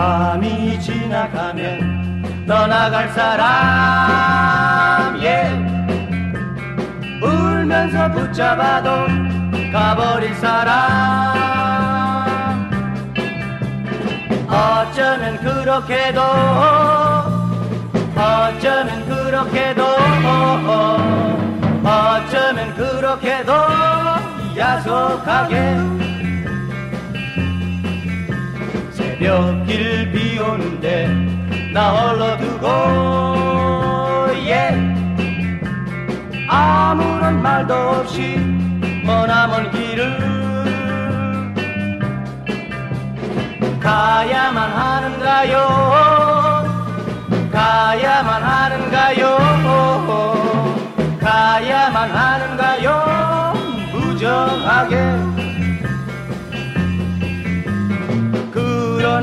밤이 지나가면 떠나갈 사람 예. 울면서 붙잡아도 가버릴 사람. 어쩌면 그렇게도 어쩌면 그렇게도 어쩌면 그렇게도 야속하게 새벽길 비 오는데 나 홀로 두고 예. 아무런 말도 없이 머나먼 길을 가야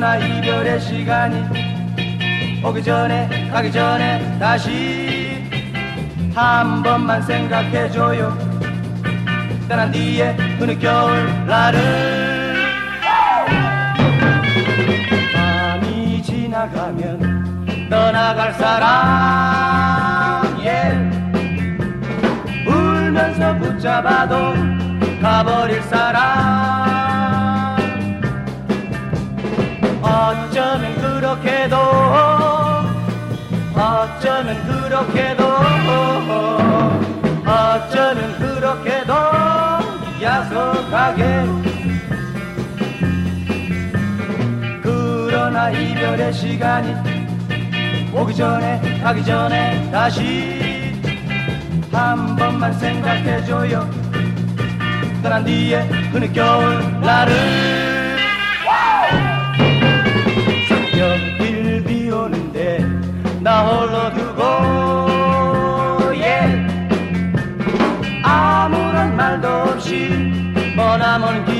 그러나 이별의 시간이 오기 전에 가기 전에 다시 한 번만 생각해줘요. 떠난 뒤에 그 늦겨울 날을 밤이 지나가면 떠나갈 사람 예 울면서 붙잡아도 가버릴 사람 어쩌면 그렇게도 어쩌면 그렇게도 어쩌면 그렇게도 야속하게. 그러나 이별의 시간이 오기 전에 가기 전에 다시 한 번만 생각해줘요. 떠난 뒤에 그 늦겨울 날을 새벽길 비 오는데 나홀 diamond